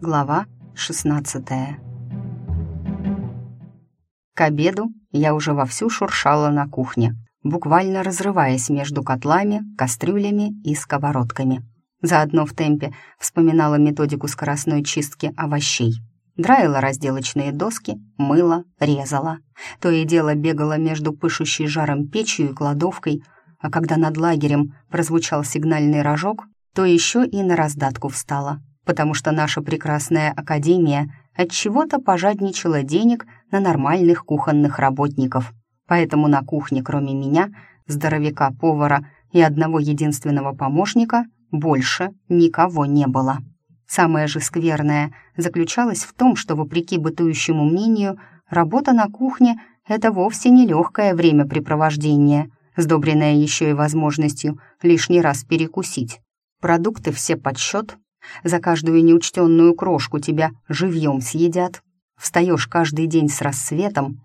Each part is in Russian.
Глава 16 К обеду я уже вовсю шуршала на кухне, буквально разрываясь между котлами, кастрюлями и сковородками. Заодно в темпе вспоминала методику скоростной чистки овощей. Драила разделочные доски, мыла, резала. То и дело бегала между пышущей жаром печью и кладовкой, а когда над лагерем прозвучал сигнальный рожок, то еще и на раздатку встала потому что наша прекрасная академия от чего-то пожадничала денег на нормальных кухонных работников. Поэтому на кухне, кроме меня, здоровяка-повара и одного единственного помощника, больше никого не было. Самое же скверное заключалось в том, что, вопреки бытующему мнению, работа на кухне — это вовсе не легкое времяпрепровождение, сдобренное еще и возможностью лишний раз перекусить. Продукты все под счет, за каждую неучтенную крошку тебя живьем съедят. Встаешь каждый день с рассветом,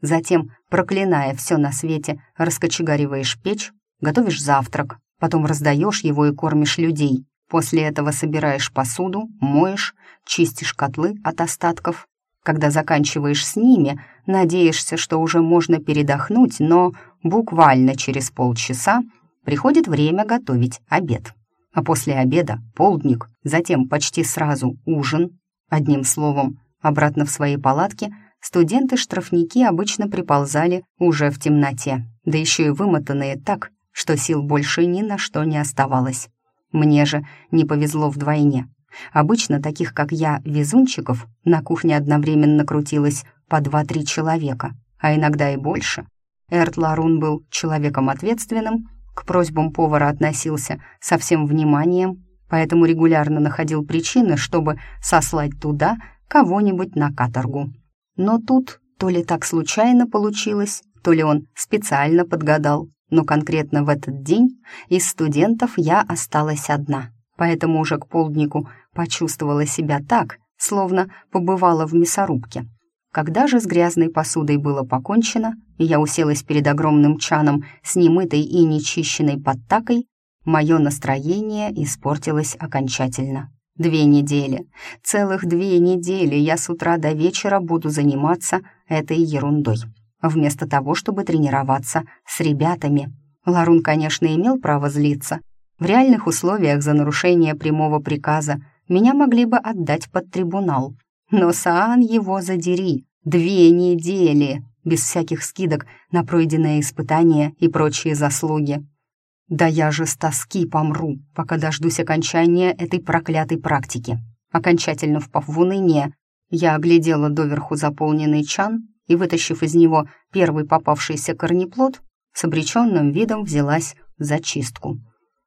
затем, проклиная все на свете, раскочегариваешь печь, готовишь завтрак, потом раздаешь его и кормишь людей. После этого собираешь посуду, моешь, чистишь котлы от остатков. Когда заканчиваешь с ними, надеешься, что уже можно передохнуть, но буквально через полчаса приходит время готовить обед а после обеда — полдник, затем почти сразу ужин. Одним словом, обратно в свои палатки студенты-штрафники обычно приползали уже в темноте, да еще и вымотанные так, что сил больше ни на что не оставалось. Мне же не повезло вдвойне. Обычно таких, как я, везунчиков, на кухне одновременно крутилось по два-три человека, а иногда и больше. Эрт Ларун был человеком ответственным к просьбам повара относился со всем вниманием, поэтому регулярно находил причины, чтобы сослать туда кого-нибудь на каторгу. Но тут то ли так случайно получилось, то ли он специально подгадал, но конкретно в этот день из студентов я осталась одна, поэтому уже к полднику почувствовала себя так, словно побывала в мясорубке. Когда же с грязной посудой было покончено, и я уселась перед огромным чаном с немытой и нечищенной подтакой, мое настроение испортилось окончательно. Две недели, целых две недели я с утра до вечера буду заниматься этой ерундой, вместо того, чтобы тренироваться с ребятами. Ларун, конечно, имел право злиться. В реальных условиях за нарушение прямого приказа меня могли бы отдать под трибунал, но Саан его задери. Две недели, без всяких скидок на пройденное испытание и прочие заслуги. Да я же с тоски помру, пока дождусь окончания этой проклятой практики. Окончательно впав в уныние, я оглядела доверху заполненный чан и, вытащив из него первый попавшийся корнеплод, с обреченным видом взялась за чистку.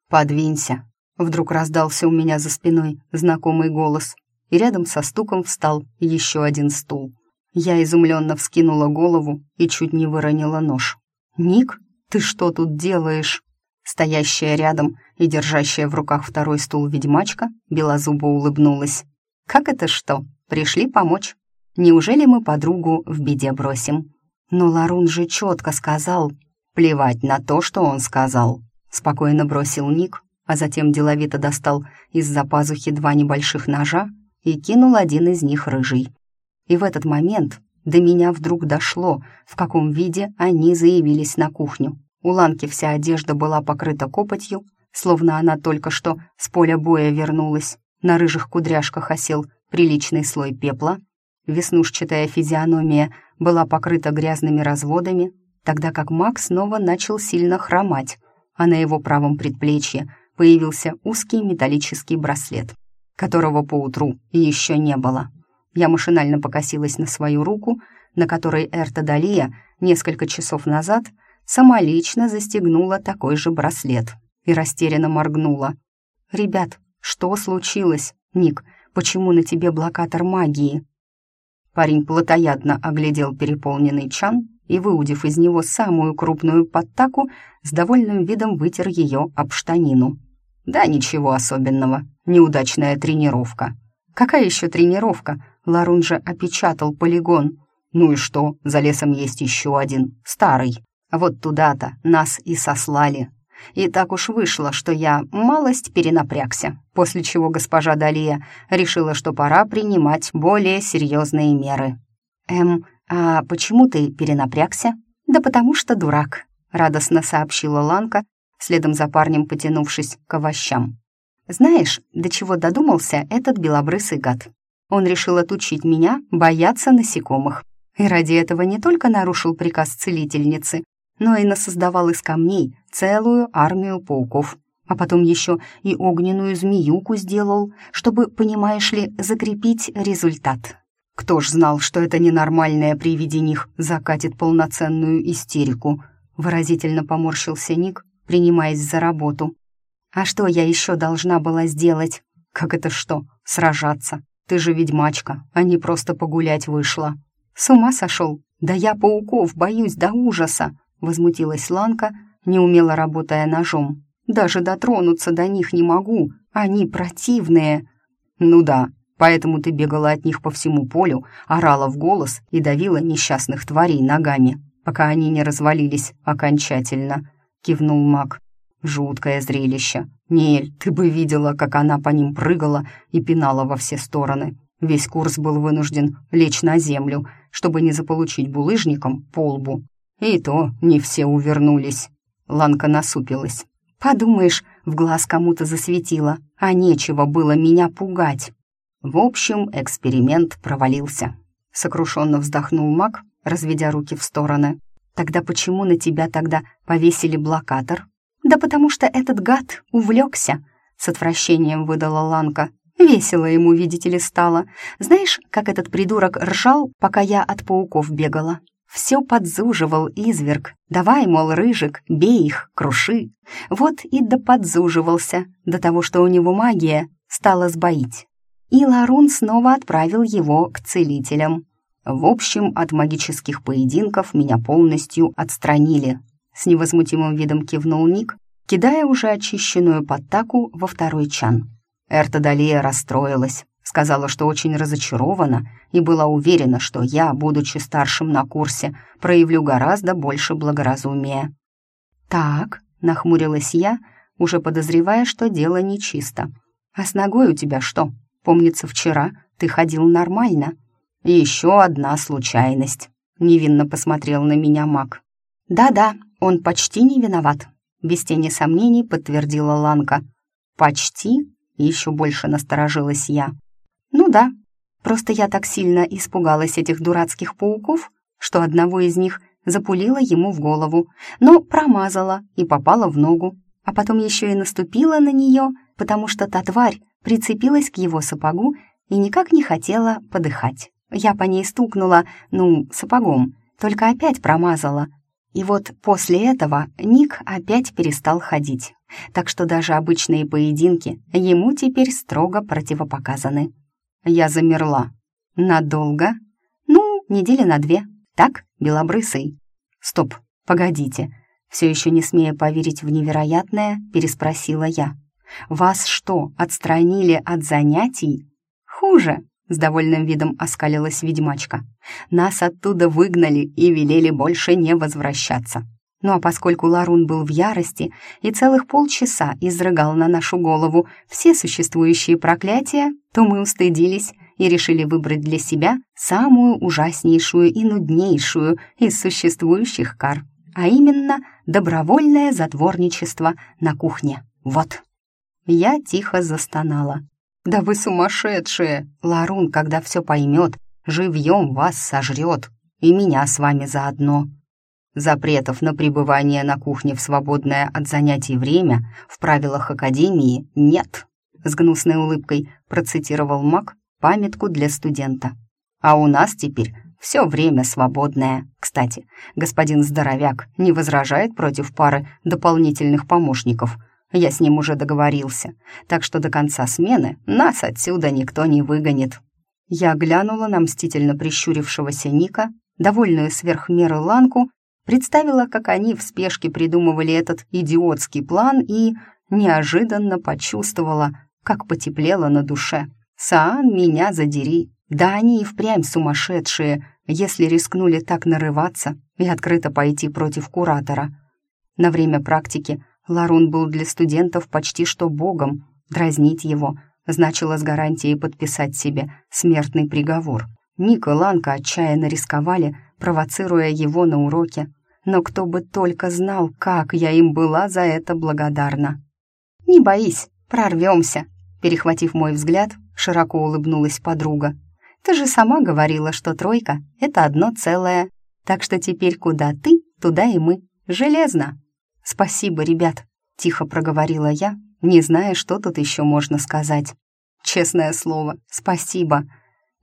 «Подвинься!» — вдруг раздался у меня за спиной знакомый голос и рядом со стуком встал еще один стул. Я изумленно вскинула голову и чуть не выронила нож. «Ник, ты что тут делаешь?» Стоящая рядом и держащая в руках второй стул ведьмачка белозубо улыбнулась. «Как это что? Пришли помочь? Неужели мы подругу в беде бросим?» «Но Ларун же четко сказал...» «Плевать на то, что он сказал», — спокойно бросил Ник, а затем деловито достал из-за пазухи два небольших ножа и кинул один из них рыжий. И в этот момент до меня вдруг дошло, в каком виде они заявились на кухню. У Ланки вся одежда была покрыта копотью, словно она только что с поля боя вернулась. На рыжих кудряшках осел приличный слой пепла. Веснушчатая физиономия была покрыта грязными разводами, тогда как Мак снова начал сильно хромать, а на его правом предплечье появился узкий металлический браслет которого поутру еще не было. Я машинально покосилась на свою руку, на которой Эрта Далия несколько часов назад самолично застегнула такой же браслет и растерянно моргнула. «Ребят, что случилось? Ник, почему на тебе блокатор магии?» Парень плотоядно оглядел переполненный чан и, выудив из него самую крупную подтаку, с довольным видом вытер ее об штанину. «Да ничего особенного неудачная тренировка. Какая еще тренировка? Ларун же опечатал полигон. Ну и что, за лесом есть еще один, старый. Вот туда-то нас и сослали. И так уж вышло, что я малость перенапрягся, после чего госпожа Далия решила, что пора принимать более серьезные меры. «Эм, а почему ты перенапрягся?» «Да потому что дурак», — радостно сообщила Ланка, следом за парнем потянувшись к овощам. «Знаешь, до чего додумался этот белобрысый гад? Он решил отучить меня бояться насекомых. И ради этого не только нарушил приказ целительницы, но и насоздавал из камней целую армию пауков. А потом еще и огненную змеюку сделал, чтобы, понимаешь ли, закрепить результат. Кто ж знал, что это ненормальное при виде них закатит полноценную истерику? Выразительно поморщился Ник, принимаясь за работу. А что я еще должна была сделать? Как это что, сражаться? Ты же ведьмачка, а не просто погулять вышла. С ума сошел? Да я пауков боюсь до ужаса возмутилась Ланка, неумело работая ножом. «Даже дотронуться до них не могу, они противные». «Ну да, поэтому ты бегала от них по всему полю, орала в голос и давила несчастных тварей ногами, пока они не развалились окончательно», — кивнул маг. «Жуткое зрелище. Нель, ты бы видела, как она по ним прыгала и пинала во все стороны. Весь курс был вынужден лечь на землю, чтобы не заполучить булыжником по лбу. И то не все увернулись. Ланка насупилась. «Подумаешь, в глаз кому-то засветило, а нечего было меня пугать». В общем, эксперимент провалился. Сокрушенно вздохнул маг, разведя руки в стороны. «Тогда почему на тебя тогда повесили блокатор?» «Да потому что этот гад увлекся», — с отвращением выдала Ланка. «Весело ему, видите ли, стало. Знаешь, как этот придурок ржал, пока я от пауков бегала? Все подзуживал изверг. Давай, мол, рыжик, бей их, круши. Вот и доподзуживался до того, что у него магия стала сбоить. И Ларун снова отправил его к целителям. В общем, от магических поединков меня полностью отстранили. С невозмутимым видом кивнул Ник, кидая уже очищенную подтаку во второй чан. Эртодалия расстроилась. Сказала, что очень разочарована и была уверена, что я, будучи старшим на курсе, проявлю гораздо больше благоразумия. «Так», — нахмурилась я, уже подозревая, что дело нечисто. «А с ногой у тебя что? Помнится, вчера ты ходил нормально». «Еще одна случайность», — невинно посмотрел на меня маг. «Да-да, он почти не виноват», — без тени сомнений подтвердила Ланка. «Почти?» — еще больше насторожилась я. «Ну да, просто я так сильно испугалась этих дурацких пауков, что одного из них запулила ему в голову, но промазала и попала в ногу, а потом еще и наступила на нее, потому что та тварь прицепилась к его сапогу и никак не хотела подыхать. Я по ней стукнула, ну, сапогом, только опять промазала. И вот после этого Ник опять перестал ходить, так что даже обычные поединки ему теперь строго противопоказаны. Я замерла. Надолго? Ну, недели на две. Так, белобрысый. Стоп, погодите. Все еще не смея поверить в невероятное, переспросила я. Вас что, отстранили от занятий? Хуже, с довольным видом оскалилась ведьмачка. Нас оттуда выгнали и велели больше не возвращаться. Ну а поскольку Ларун был в ярости и целых полчаса изрыгал на нашу голову все существующие проклятия, то мы устыдились и решили выбрать для себя самую ужаснейшую и нуднейшую из существующих кар, а именно добровольное затворничество на кухне. Вот. Я тихо застонала. «Да вы сумасшедшие! Ларун, когда все поймет, живьем вас сожрет, и меня с вами заодно!» Запретов на пребывание на кухне в свободное от занятий время в правилах Академии нет. С гнусной улыбкой процитировал Мак памятку для студента. А у нас теперь все время свободное. Кстати, господин Здоровяк не возражает против пары дополнительных помощников. Я с ним уже договорился, так что до конца смены нас отсюда никто не выгонит. Я глянула на мстительно прищурившегося Ника, довольную сверх меры Ланку Представила, как они в спешке придумывали этот идиотский план и неожиданно почувствовала, как потеплело на душе. «Саан, меня задери!» Да они и впрямь сумасшедшие, если рискнули так нарываться и открыто пойти против куратора. На время практики Ларун был для студентов почти что богом. Дразнить его значило с гарантией подписать себе смертный приговор. Ник и Ланка отчаянно рисковали, провоцируя его на уроке. Но кто бы только знал, как я им была за это благодарна. «Не боись, прорвемся», — перехватив мой взгляд, широко улыбнулась подруга. «Ты же сама говорила, что тройка — это одно целое, так что теперь куда ты, туда и мы. Железно!» «Спасибо, ребят», — тихо проговорила я, не зная, что тут еще можно сказать. «Честное слово, спасибо».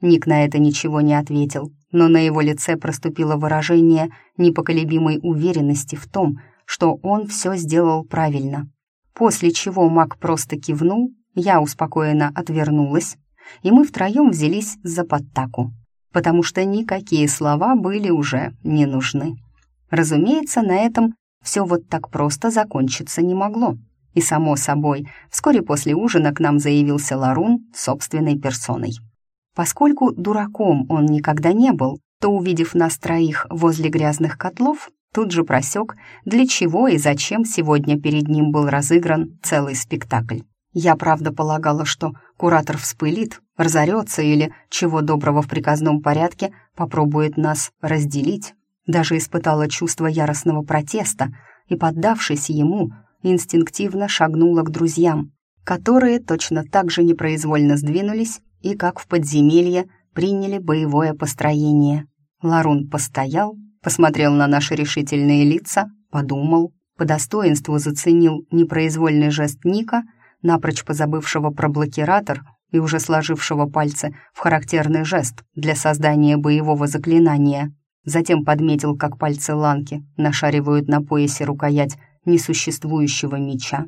Ник на это ничего не ответил, но на его лице проступило выражение непоколебимой уверенности в том, что он все сделал правильно. После чего маг просто кивнул, я успокоенно отвернулась, и мы втроем взялись за подтаку, потому что никакие слова были уже не нужны. Разумеется, на этом все вот так просто закончиться не могло. И, само собой, вскоре после ужина к нам заявился Ларун собственной персоной. Поскольку дураком он никогда не был, то, увидев нас троих возле грязных котлов, тут же просек, для чего и зачем сегодня перед ним был разыгран целый спектакль. Я, правда, полагала, что куратор вспылит, разорется или, чего доброго в приказном порядке, попробует нас разделить. Даже испытала чувство яростного протеста и, поддавшись ему, инстинктивно шагнула к друзьям, которые точно так же непроизвольно сдвинулись и, как в подземелье, приняли боевое построение. Ларун постоял, посмотрел на наши решительные лица, подумал, по достоинству заценил непроизвольный жест Ника — напрочь позабывшего про блокиратор и уже сложившего пальцы в характерный жест для создания боевого заклинания. Затем подметил, как пальцы Ланки нашаривают на поясе рукоять несуществующего меча.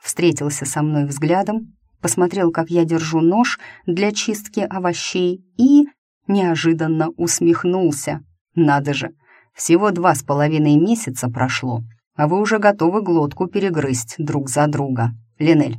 Встретился со мной взглядом, посмотрел, как я держу нож для чистки овощей и неожиданно усмехнулся. Надо же, всего два с половиной месяца прошло, а вы уже готовы глотку перегрызть друг за друга. Линель,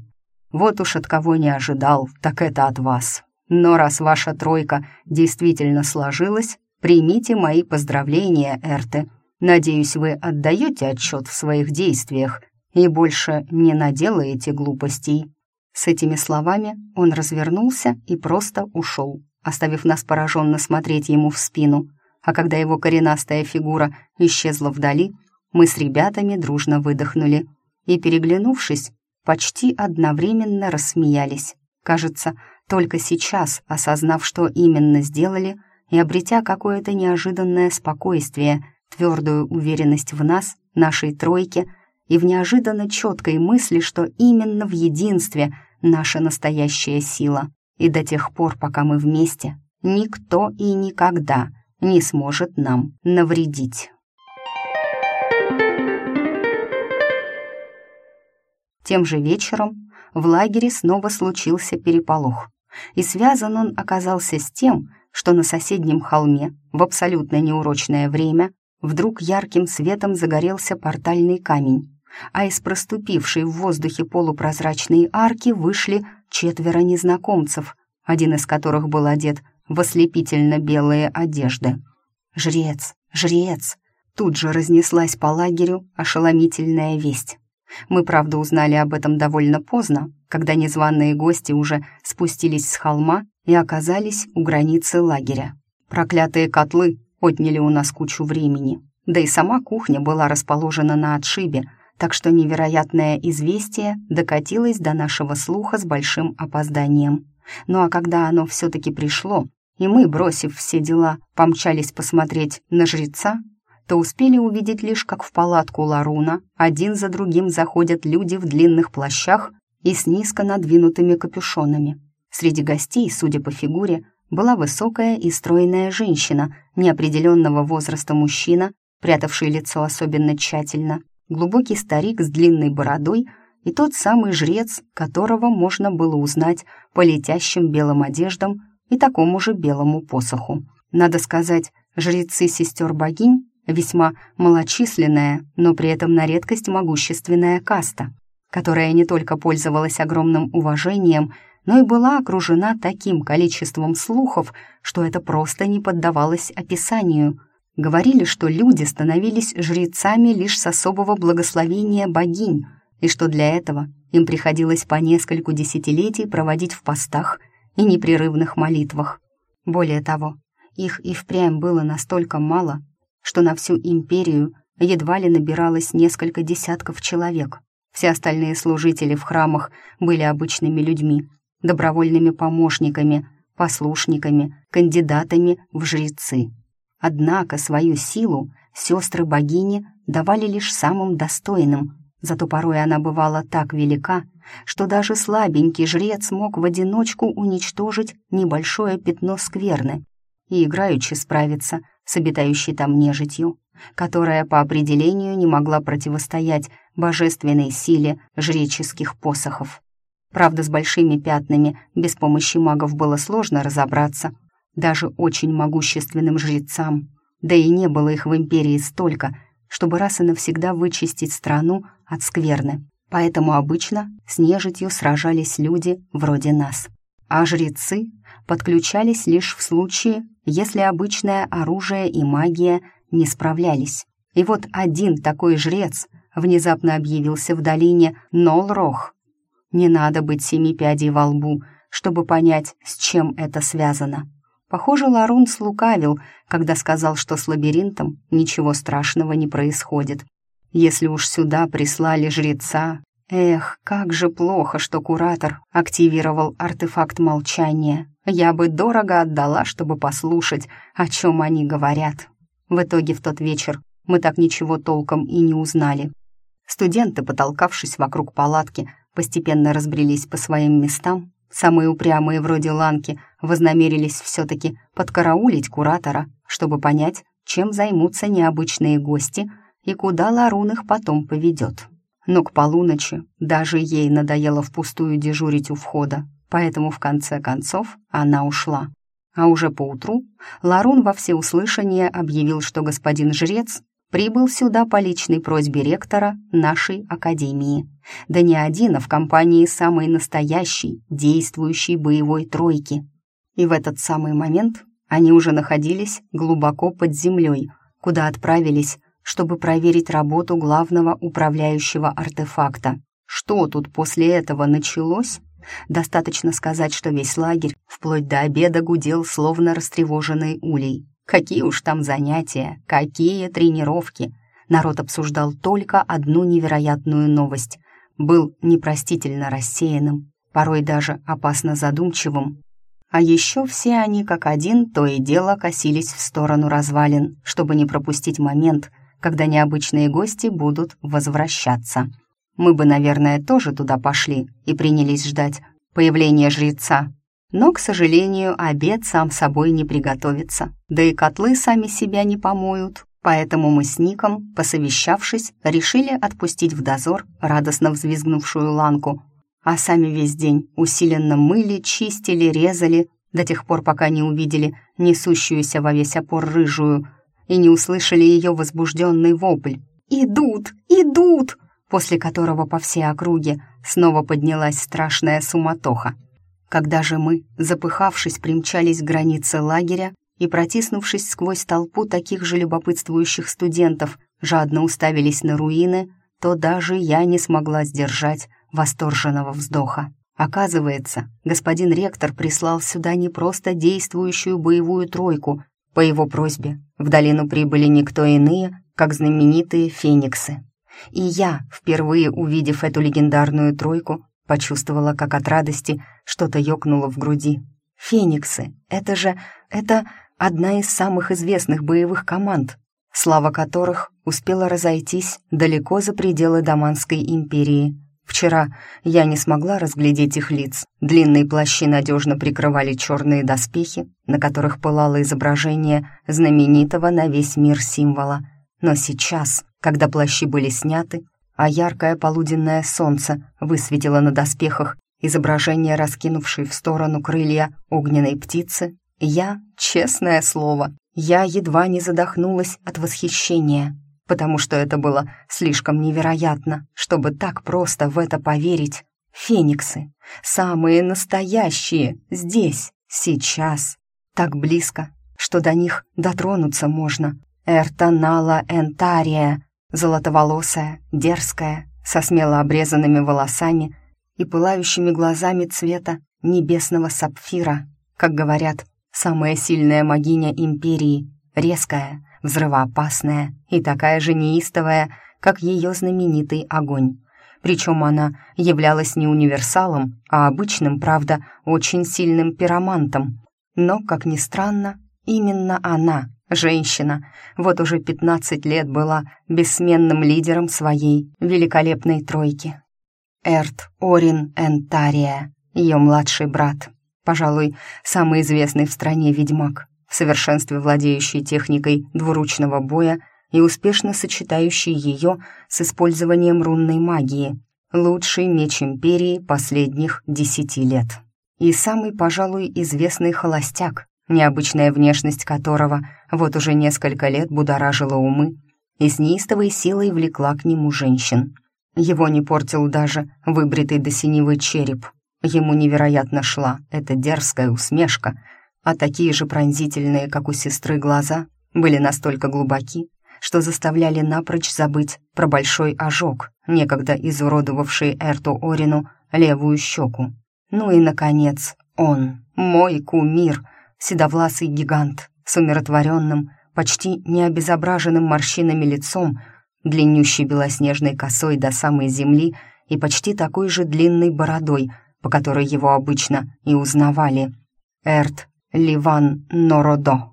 вот уж от кого не ожидал, так это от вас. Но раз ваша тройка действительно сложилась, примите мои поздравления, Эрте. Надеюсь, вы отдаете отчет в своих действиях и больше не наделаете глупостей». С этими словами он развернулся и просто ушел, оставив нас пораженно смотреть ему в спину. А когда его коренастая фигура исчезла вдали, мы с ребятами дружно выдохнули и, переглянувшись, почти одновременно рассмеялись. Кажется, только сейчас, осознав, что именно сделали, и обретя какое-то неожиданное спокойствие, твердую уверенность в нас, нашей тройке, и в неожиданно четкой мысли, что именно в единстве наша настоящая сила. И до тех пор, пока мы вместе, никто и никогда не сможет нам навредить. Тем же вечером в лагере снова случился переполох, и связан он оказался с тем, что на соседнем холме в абсолютно неурочное время вдруг ярким светом загорелся портальный камень, а из проступившей в воздухе полупрозрачной арки вышли четверо незнакомцев, один из которых был одет в ослепительно белые одежды. «Жрец! Жрец!» Тут же разнеслась по лагерю ошеломительная весть. Мы, правда, узнали об этом довольно поздно, когда незваные гости уже спустились с холма и оказались у границы лагеря. Проклятые котлы отняли у нас кучу времени, да и сама кухня была расположена на отшибе, так что невероятное известие докатилось до нашего слуха с большим опозданием. Ну а когда оно все-таки пришло, и мы, бросив все дела, помчались посмотреть на жреца, то успели увидеть лишь, как в палатку Ларуна один за другим заходят люди в длинных плащах и с низко надвинутыми капюшонами. Среди гостей, судя по фигуре, была высокая и стройная женщина, неопределенного возраста мужчина, прятавший лицо особенно тщательно, глубокий старик с длинной бородой и тот самый жрец, которого можно было узнать по летящим белым одеждам и такому же белому посоху. Надо сказать, жрецы сестер богинь весьма малочисленная, но при этом на редкость могущественная каста, которая не только пользовалась огромным уважением, но и была окружена таким количеством слухов, что это просто не поддавалось описанию. Говорили, что люди становились жрецами лишь с особого благословения богинь, и что для этого им приходилось по нескольку десятилетий проводить в постах и непрерывных молитвах. Более того, их и впрямь было настолько мало, что на всю империю едва ли набиралось несколько десятков человек. Все остальные служители в храмах были обычными людьми, добровольными помощниками, послушниками, кандидатами в жрецы. Однако свою силу сестры богини давали лишь самым достойным, зато порой она бывала так велика, что даже слабенький жрец мог в одиночку уничтожить небольшое пятно скверны и играючи справиться с обитающей там нежитью, которая по определению не могла противостоять божественной силе жреческих посохов. Правда, с большими пятнами без помощи магов было сложно разобраться, даже очень могущественным жрецам, да и не было их в империи столько, чтобы раз и навсегда вычистить страну от скверны. Поэтому обычно с нежитью сражались люди вроде нас. А жрецы подключались лишь в случае, если обычное оружие и магия не справлялись. И вот один такой жрец внезапно объявился в долине Нолрох. Не надо быть семи пядей во лбу, чтобы понять, с чем это связано. Похоже, Ларун слукавил, когда сказал, что с лабиринтом ничего страшного не происходит. Если уж сюда прислали жреца... Эх, как же плохо, что куратор активировал артефакт молчания. Я бы дорого отдала, чтобы послушать, о чем они говорят. В итоге в тот вечер мы так ничего толком и не узнали. Студенты, потолкавшись вокруг палатки, постепенно разбрелись по своим местам. Самые упрямые, вроде Ланки, вознамерились все-таки подкараулить куратора, чтобы понять, чем займутся необычные гости и куда Ларун их потом поведет. Но к полуночи даже ей надоело впустую дежурить у входа, поэтому в конце концов она ушла. А уже поутру Ларун во всеуслышание объявил, что господин жрец прибыл сюда по личной просьбе ректора нашей академии. Да не один, а в компании самой настоящей, действующей боевой тройки. И в этот самый момент они уже находились глубоко под землей, куда отправились, чтобы проверить работу главного управляющего артефакта. Что тут после этого началось? Достаточно сказать, что весь лагерь вплоть до обеда гудел, словно растревоженный улей. Какие уж там занятия, какие тренировки. Народ обсуждал только одну невероятную новость. Был непростительно рассеянным, порой даже опасно задумчивым. А еще все они, как один, то и дело косились в сторону развалин, чтобы не пропустить момент, когда необычные гости будут возвращаться. Мы бы, наверное, тоже туда пошли и принялись ждать появления жреца, но, к сожалению, обед сам собой не приготовится, да и котлы сами себя не помоют. Поэтому мы с Ником, посовещавшись, решили отпустить в дозор радостно взвизгнувшую ланку, а сами весь день усиленно мыли, чистили, резали, до тех пор, пока не увидели несущуюся во весь опор рыжую и не услышали ее возбужденный вопль. «Идут! Идут!» после которого по всей округе снова поднялась страшная суматоха. Когда же мы, запыхавшись, примчались к границе лагеря и, протиснувшись сквозь толпу таких же любопытствующих студентов, жадно уставились на руины, то даже я не смогла сдержать восторженного вздоха. Оказывается, господин ректор прислал сюда не просто действующую боевую тройку. По его просьбе в долину прибыли никто иные, как знаменитые фениксы. И я, впервые увидев эту легендарную тройку, Почувствовала, как от радости что-то ёкнуло в груди. «Фениксы! Это же... это одна из самых известных боевых команд, слава которых успела разойтись далеко за пределы Даманской империи. Вчера я не смогла разглядеть их лиц. Длинные плащи надежно прикрывали черные доспехи, на которых пылало изображение знаменитого на весь мир символа. Но сейчас, когда плащи были сняты, а яркое полуденное солнце высветило на доспехах изображение раскинувшей в сторону крылья огненной птицы, я, честное слово, я едва не задохнулась от восхищения, потому что это было слишком невероятно, чтобы так просто в это поверить. Фениксы, самые настоящие, здесь, сейчас, так близко, что до них дотронуться можно. Эртанала Энтария, Золотоволосая, дерзкая, со смело обрезанными волосами и пылающими глазами цвета небесного сапфира. Как говорят, самая сильная магиня империи, резкая, взрывоопасная и такая же неистовая, как ее знаменитый огонь. Причем она являлась не универсалом, а обычным, правда, очень сильным пиромантом. Но, как ни странно, именно она, женщина, вот уже 15 лет была бессменным лидером своей великолепной тройки. Эрт Орин Энтария, ее младший брат, пожалуй, самый известный в стране ведьмак, в совершенстве владеющий техникой двуручного боя и успешно сочетающий ее с использованием рунной магии, лучший меч Империи последних десяти лет. И самый, пожалуй, известный холостяк, необычная внешность которого вот уже несколько лет будоражила умы и с неистовой силой влекла к нему женщин. Его не портил даже выбритый до синевы череп. Ему невероятно шла эта дерзкая усмешка, а такие же пронзительные, как у сестры, глаза были настолько глубоки, что заставляли напрочь забыть про большой ожог, некогда изуродовавший Эрту Орину левую щеку. Ну и, наконец, он, мой кумир, седовласый гигант с умиротворенным, почти необезображенным морщинами лицом, длиннющей белоснежной косой до самой земли и почти такой же длинной бородой, по которой его обычно и узнавали. Эрт Ливан Нородо,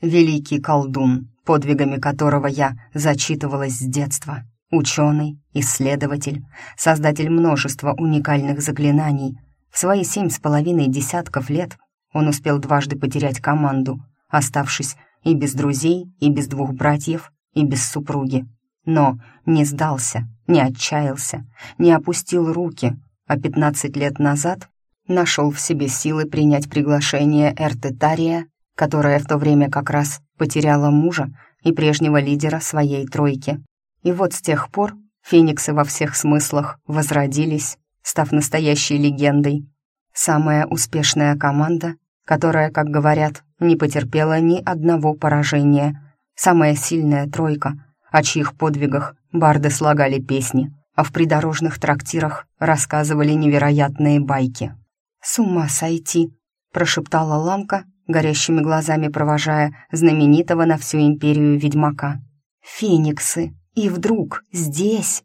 великий колдун, подвигами которого я зачитывалась с детства. Ученый, исследователь, создатель множества уникальных заклинаний. В свои семь с половиной десятков лет он успел дважды потерять команду, оставшись и без друзей, и без двух братьев, и без супруги. Но не сдался, не отчаялся, не опустил руки, а пятнадцать лет назад нашел в себе силы принять приглашение Эртетария которая в то время как раз потеряла мужа и прежнего лидера своей тройки. И вот с тех пор фениксы во всех смыслах возродились, став настоящей легендой. Самая успешная команда, которая, как говорят, не потерпела ни одного поражения. Самая сильная тройка, о чьих подвигах барды слагали песни, а в придорожных трактирах рассказывали невероятные байки. «С ума сойти!» — прошептала Ламка, горящими глазами провожая знаменитого на всю империю ведьмака. «Фениксы! И вдруг здесь!»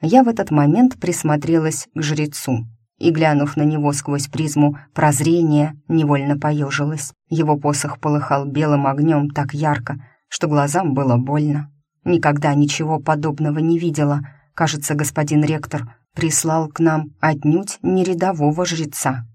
Я в этот момент присмотрелась к жрецу и, глянув на него сквозь призму прозрения, невольно поежилась. Его посох полыхал белым огнем так ярко, что глазам было больно. Никогда ничего подобного не видела. Кажется, господин ректор прислал к нам отнюдь не рядового жреца.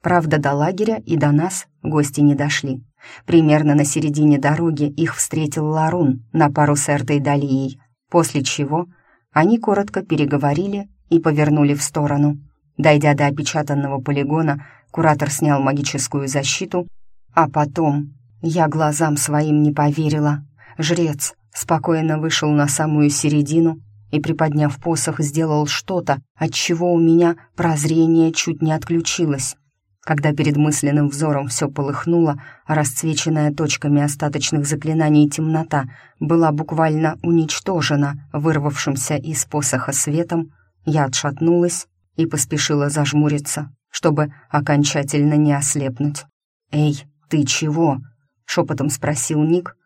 Правда, до лагеря и до нас гости не дошли. Примерно на середине дороги их встретил Ларун на пару с Эртой Далией, после чего они коротко переговорили и повернули в сторону. Дойдя до опечатанного полигона, куратор снял магическую защиту, а потом я глазам своим не поверила. Жрец спокойно вышел на самую середину и, приподняв посох, сделал что-то, от чего у меня прозрение чуть не отключилось. Когда перед мысленным взором все полыхнуло, расцвеченная точками остаточных заклинаний темнота была буквально уничтожена вырвавшимся из посоха светом, я отшатнулась и поспешила зажмуриться, чтобы окончательно не ослепнуть. «Эй, ты чего?» — шепотом спросил Ник,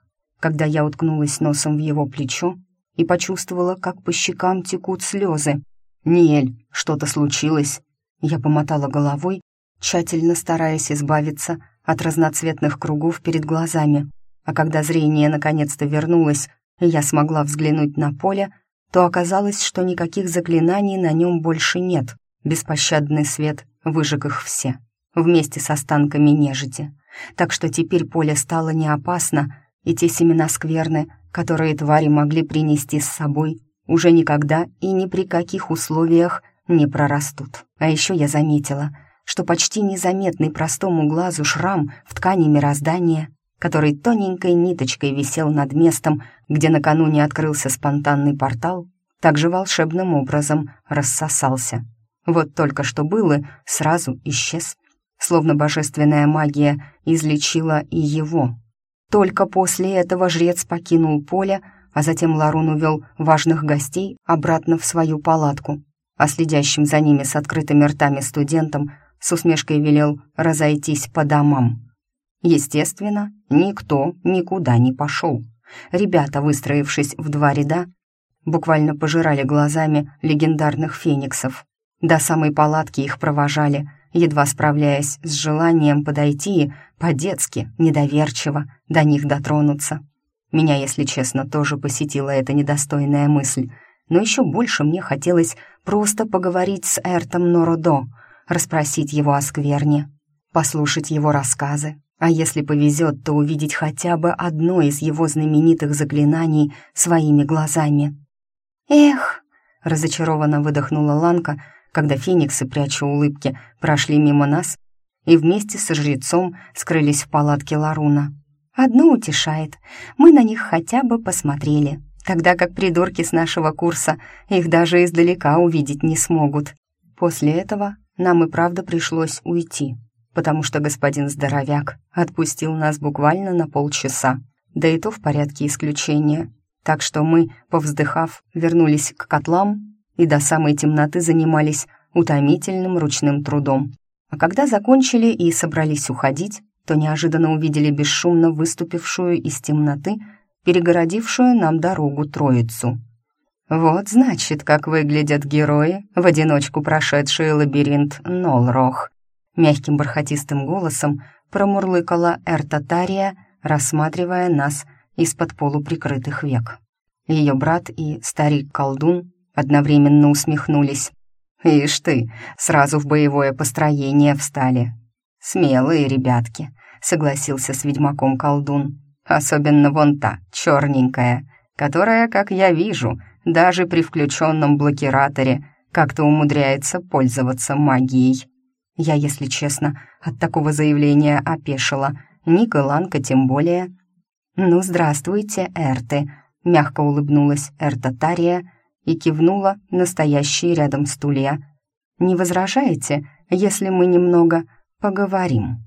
когда я уткнулась носом в его плечо и почувствовала, как по щекам текут слезы. «Ниэль, что-то случилось?» Я помотала головой тщательно стараясь избавиться от разноцветных кругов перед глазами. А когда зрение наконец-то вернулось, и я смогла взглянуть на поле, то оказалось, что никаких заклинаний на нем больше нет. Беспощадный свет выжег их все, вместе с останками нежити. Так что теперь поле стало не опасно, и те семена скверны, которые твари могли принести с собой, уже никогда и ни при каких условиях не прорастут. А еще я заметила — что почти незаметный простому глазу шрам в ткани мироздания, который тоненькой ниточкой висел над местом, где накануне открылся спонтанный портал, также волшебным образом рассосался. Вот только что было, сразу исчез, словно божественная магия излечила и его. Только после этого жрец покинул поле, а затем Ларун увел важных гостей обратно в свою палатку, а следящим за ними с открытыми ртами студентам с усмешкой велел разойтись по домам. Естественно, никто никуда не пошел. Ребята, выстроившись в два ряда, буквально пожирали глазами легендарных фениксов. До самой палатки их провожали, едва справляясь с желанием подойти и по-детски, недоверчиво до них дотронуться. Меня, если честно, тоже посетила эта недостойная мысль, но еще больше мне хотелось просто поговорить с Эртом Нородо, расспросить его о скверне, послушать его рассказы, а если повезет, то увидеть хотя бы одно из его знаменитых заклинаний своими глазами. «Эх!» — разочарованно выдохнула Ланка, когда фениксы, пряча улыбки, прошли мимо нас и вместе со жрецом скрылись в палатке Ларуна. «Одно утешает, мы на них хотя бы посмотрели, тогда как придурки с нашего курса их даже издалека увидеть не смогут». После этого нам и правда пришлось уйти потому что господин здоровяк отпустил нас буквально на полчаса, да и то в порядке исключения. Так что мы, повздыхав, вернулись к котлам и до самой темноты занимались утомительным ручным трудом. А когда закончили и собрались уходить, то неожиданно увидели бесшумно выступившую из темноты, перегородившую нам дорогу троицу. Вот, значит, как выглядят герои, в одиночку прошедшие лабиринт Нолрох мягким бархатистым голосом промурлыкала Эртатария, рассматривая нас из-под полуприкрытых век. Ее брат и старик-колдун одновременно усмехнулись. «Ишь ты, сразу в боевое построение встали». «Смелые ребятки», — согласился с ведьмаком колдун. «Особенно вон та, черненькая, которая, как я вижу, даже при включенном блокираторе как-то умудряется пользоваться магией». Я, если честно, от такого заявления опешила. Ника Ланка тем более. «Ну, здравствуйте, Эрты», — мягко улыбнулась Эрта Тария и кивнула настоящие рядом стулья. «Не возражаете, если мы немного поговорим?»